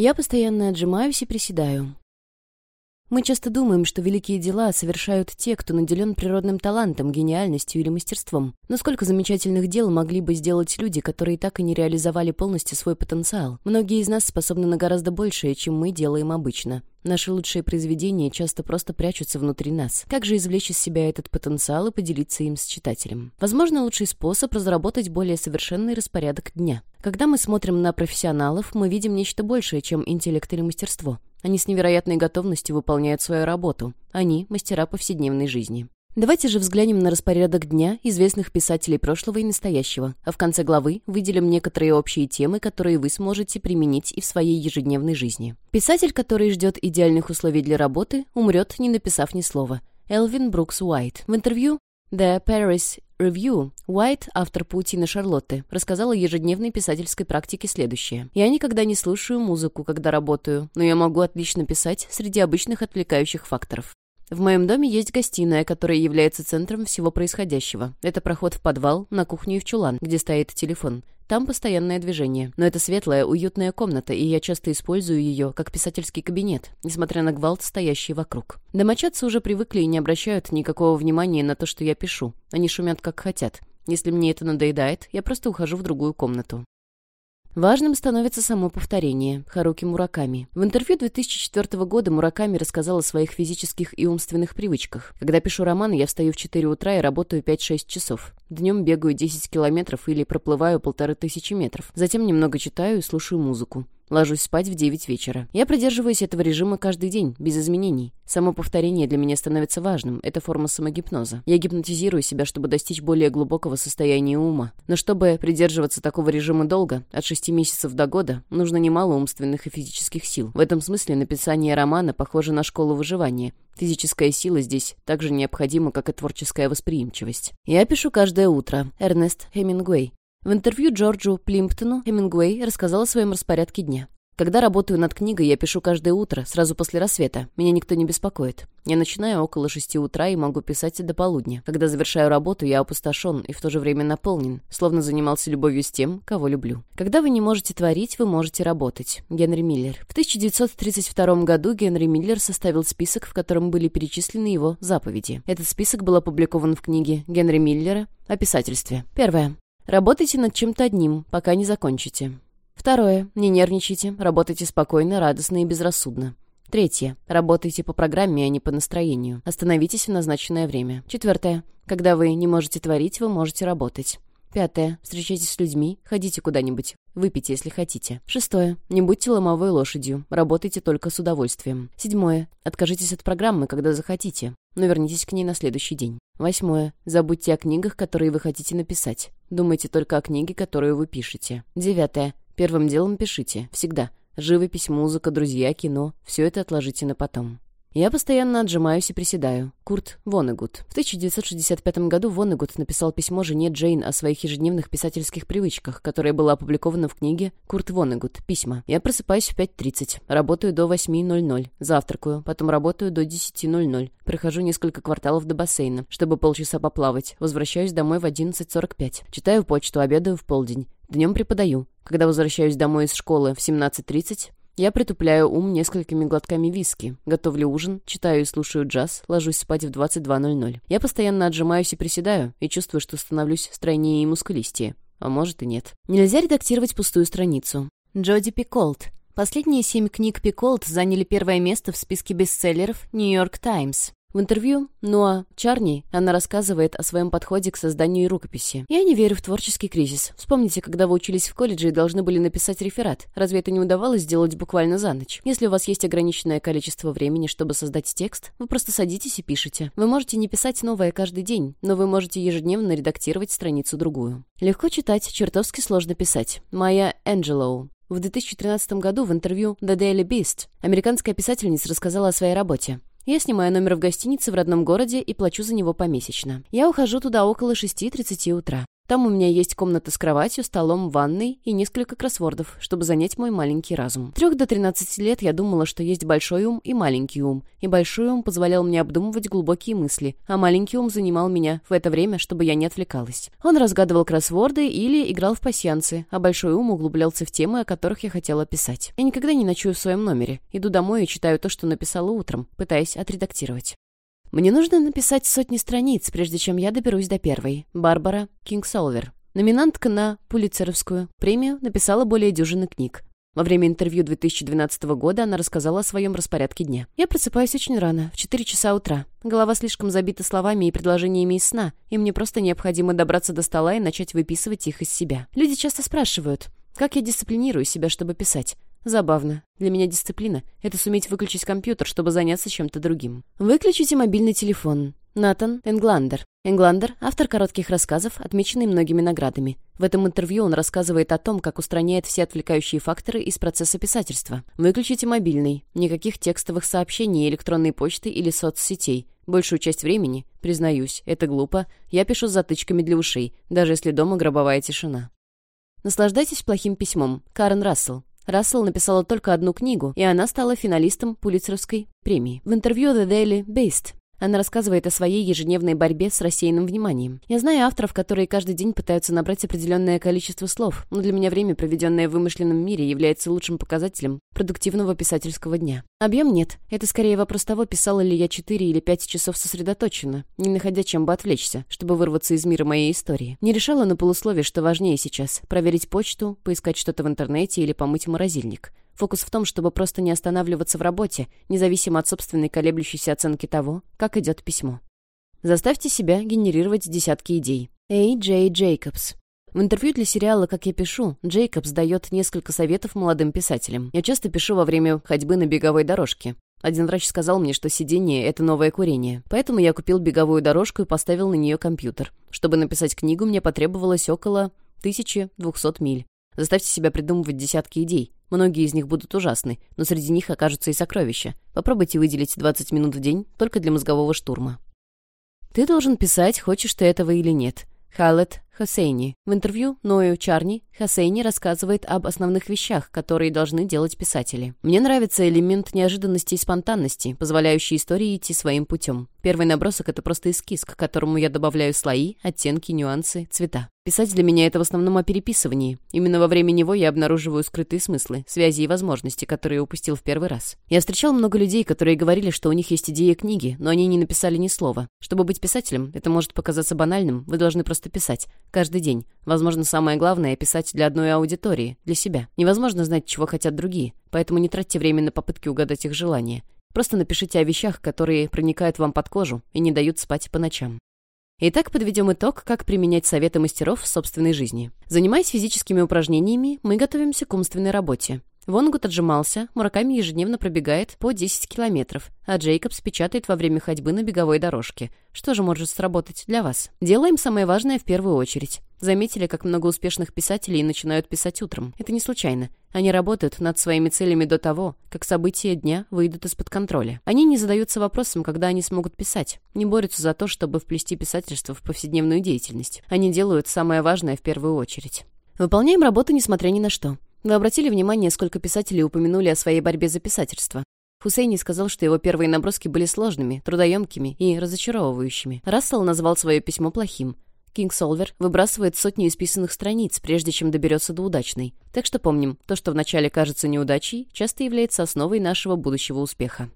Я постоянно отжимаюсь и приседаю. Мы часто думаем, что великие дела совершают те, кто наделен природным талантом, гениальностью или мастерством. Но сколько замечательных дел могли бы сделать люди, которые так и не реализовали полностью свой потенциал? Многие из нас способны на гораздо большее, чем мы делаем обычно. Наши лучшие произведения часто просто прячутся внутри нас. Как же извлечь из себя этот потенциал и поделиться им с читателем? Возможно, лучший способ — разработать более совершенный распорядок дня. Когда мы смотрим на профессионалов, мы видим нечто большее, чем интеллект или мастерство. Они с невероятной готовностью выполняют свою работу. Они — мастера повседневной жизни. Давайте же взглянем на распорядок дня известных писателей прошлого и настоящего, а в конце главы выделим некоторые общие темы, которые вы сможете применить и в своей ежедневной жизни. Писатель, который ждет идеальных условий для работы, умрет, не написав ни слова. Элвин Брукс Уайт. В интервью The Paris Review Уайт, автор «Паутины Шарлотты», рассказал о ежедневной писательской практике следующее. «Я никогда не слушаю музыку, когда работаю, но я могу отлично писать среди обычных отвлекающих факторов. В моем доме есть гостиная, которая является центром всего происходящего. Это проход в подвал, на кухню и в чулан, где стоит телефон. Там постоянное движение. Но это светлая, уютная комната, и я часто использую ее как писательский кабинет, несмотря на гвалт, стоящий вокруг. Домочадцы уже привыкли и не обращают никакого внимания на то, что я пишу. Они шумят как хотят. Если мне это надоедает, я просто ухожу в другую комнату. Важным становится само повторение. Харуки Мураками. В интервью 2004 года Мураками рассказал о своих физических и умственных привычках. Когда пишу роман, я встаю в 4 утра и работаю 5-6 часов. Днем бегаю 10 километров или проплываю полторы тысячи метров. Затем немного читаю и слушаю музыку. Ложусь спать в 9 вечера. Я придерживаюсь этого режима каждый день, без изменений. Само повторение для меня становится важным. Это форма самогипноза. Я гипнотизирую себя, чтобы достичь более глубокого состояния ума. Но чтобы придерживаться такого режима долго, от 6 месяцев до года, нужно немало умственных и физических сил. В этом смысле написание романа похоже на школу выживания. Физическая сила здесь так же необходима, как и творческая восприимчивость. Я пишу каждое утро. Эрнест Хемингуэй. В интервью Джорджу Плимптону Хемингуэй рассказал о своем распорядке дня. Когда работаю над книгой, я пишу каждое утро, сразу после рассвета. Меня никто не беспокоит. Я начинаю около шести утра и могу писать до полудня. Когда завершаю работу, я опустошен и в то же время наполнен, словно занимался любовью с тем, кого люблю. Когда вы не можете творить, вы можете работать. Генри Миллер. В 1932 году Генри Миллер составил список, в котором были перечислены его заповеди. Этот список был опубликован в книге Генри Миллера о писательстве. Первое. Работайте над чем-то одним, пока не закончите. Второе. Не нервничайте, работайте спокойно, радостно и безрассудно. Третье. Работайте по программе, а не по настроению. Остановитесь в назначенное время. Четвертое. Когда вы не можете творить, вы можете работать. Пятое. Встречайтесь с людьми, ходите куда-нибудь. Выпейте, если хотите. Шестое. Не будьте ломовой лошадью. Работайте только с удовольствием. Седьмое. Откажитесь от программы, когда захотите, но вернитесь к ней на следующий день. Восьмое. Забудьте о книгах, которые вы хотите написать. Думайте только о книге, которую вы пишете. Девятое. Первым делом пишите. Всегда. Живопись, музыка, друзья, кино. Все это отложите на потом. Я постоянно отжимаюсь и приседаю. Курт Вонегут. В 1965 году Вонегут написал письмо жене Джейн о своих ежедневных писательских привычках, которое было опубликовано в книге «Курт Вонегут. Письма». Я просыпаюсь в 5.30, работаю до 8.00, завтракаю, потом работаю до 10.00, прохожу несколько кварталов до бассейна, чтобы полчаса поплавать, возвращаюсь домой в 11.45, читаю почту, обедаю в полдень, Днем преподаю. Когда возвращаюсь домой из школы в 17.30, я притупляю ум несколькими глотками виски, готовлю ужин, читаю и слушаю джаз, ложусь спать в 22.00. Я постоянно отжимаюсь и приседаю, и чувствую, что становлюсь стройнее и мускулистее. А может и нет. Нельзя редактировать пустую страницу. Джоди Пиколт. Последние семь книг Пиколт заняли первое место в списке бестселлеров «Нью-Йорк Таймс». В интервью Ноа Чарни она рассказывает о своем подходе к созданию рукописи. «Я не верю в творческий кризис. Вспомните, когда вы учились в колледже и должны были написать реферат. Разве это не удавалось сделать буквально за ночь? Если у вас есть ограниченное количество времени, чтобы создать текст, вы просто садитесь и пишете. Вы можете не писать новое каждый день, но вы можете ежедневно редактировать страницу-другую. Легко читать, чертовски сложно писать. Майя Энджелоу. В 2013 году в интервью The Daily Beast американская писательница рассказала о своей работе. Я снимаю номер в гостинице в родном городе и плачу за него помесячно. Я ухожу туда около 6.30 утра. Там у меня есть комната с кроватью, столом, ванной и несколько кроссвордов, чтобы занять мой маленький разум. Трех до 13 лет я думала, что есть большой ум и маленький ум, и большой ум позволял мне обдумывать глубокие мысли, а маленький ум занимал меня в это время, чтобы я не отвлекалась. Он разгадывал кроссворды или играл в пасьянцы, а большой ум углублялся в темы, о которых я хотела писать. Я никогда не ночую в своем номере. Иду домой и читаю то, что написала утром, пытаясь отредактировать. Мне нужно написать сотни страниц, прежде чем я доберусь до первой. Барбара Кингсолвер. Номинантка на Пулитцеровскую премию написала более дюжины книг. Во время интервью 2012 года она рассказала о своем распорядке дня. «Я просыпаюсь очень рано, в 4 часа утра. Голова слишком забита словами и предложениями из сна, и мне просто необходимо добраться до стола и начать выписывать их из себя. Люди часто спрашивают, как я дисциплинирую себя, чтобы писать. Забавно. Для меня дисциплина — это суметь выключить компьютер, чтобы заняться чем-то другим. Выключите мобильный телефон. Натан Энгландер. Энгландер — автор коротких рассказов, отмеченный многими наградами. В этом интервью он рассказывает о том, как устраняет все отвлекающие факторы из процесса писательства. Выключите мобильный. Никаких текстовых сообщений, электронной почты или соцсетей. Большую часть времени, признаюсь, это глупо, я пишу с затычками для ушей, даже если дома гробовая тишина. Наслаждайтесь плохим письмом. Карен Рассел. Рассел написала только одну книгу, и она стала финалистом Пулитцеровской премии. В интервью The Daily Beast она рассказывает о своей ежедневной борьбе с рассеянным вниманием. Я знаю авторов, которые каждый день пытаются набрать определенное количество слов, но для меня время, проведенное в вымышленном мире, является лучшим показателем продуктивного писательского дня. Объем нет. Это скорее вопрос того, писала ли я 4 или 5 часов сосредоточенно, не находя чем бы отвлечься, чтобы вырваться из мира моей истории. Не решала на полусловие, что важнее сейчас — проверить почту, поискать что-то в интернете или помыть морозильник. Фокус в том, чтобы просто не останавливаться в работе, независимо от собственной колеблющейся оценки того, как идет письмо. Заставьте себя генерировать десятки идей. Эй Джей Джейкобс. В интервью для сериала «Как я пишу» Джейкобс дает несколько советов молодым писателям. Я часто пишу во время ходьбы на беговой дорожке. Один врач сказал мне, что сидение — это новое курение. Поэтому я купил беговую дорожку и поставил на нее компьютер. Чтобы написать книгу, мне потребовалось около 1200 миль. Заставьте себя придумывать десятки идей. Многие из них будут ужасны, но среди них окажутся и сокровища. Попробуйте выделить 20 минут в день только для мозгового штурма. Ты должен писать, хочешь ты этого или нет. Халет Хосейни. В интервью Ною Чарни Хосейни рассказывает об основных вещах, которые должны делать писатели. Мне нравится элемент неожиданности и спонтанности, позволяющий истории идти своим путем. Первый набросок — это просто эскиз, к которому я добавляю слои, оттенки, нюансы, цвета. Писать для меня — это в основном о переписывании. Именно во время него я обнаруживаю скрытые смыслы, связи и возможности, которые упустил в первый раз. Я встречал много людей, которые говорили, что у них есть идея книги, но они не написали ни слова. Чтобы быть писателем, это может показаться банальным, вы должны просто писать. Каждый день. Возможно, самое главное — писать для одной аудитории, для себя. Невозможно знать, чего хотят другие, поэтому не тратьте время на попытки угадать их желания. Просто напишите о вещах, которые проникают вам под кожу и не дают спать по ночам. Итак, подведем итог, как применять советы мастеров в собственной жизни. Занимаясь физическими упражнениями, мы готовимся к умственной работе. Вонгут отжимался, Мураками ежедневно пробегает по 10 километров, а Джейкобс печатает во время ходьбы на беговой дорожке. Что же может сработать для вас? Делаем самое важное в первую очередь. Заметили, как много успешных писателей начинают писать утром? Это не случайно. Они работают над своими целями до того, как события дня выйдут из-под контроля. Они не задаются вопросом, когда они смогут писать. Не борются за то, чтобы вплести писательство в повседневную деятельность. Они делают самое важное в первую очередь. Выполняем работу, несмотря ни на что. Вы обратили внимание, сколько писателей упомянули о своей борьбе за писательство? Хусейни сказал, что его первые наброски были сложными, трудоемкими и разочаровывающими. Рассел назвал свое письмо плохим. Кинг Солвер выбрасывает сотни исписанных страниц, прежде чем доберется до удачной. Так что помним, то, что вначале кажется неудачей, часто является основой нашего будущего успеха.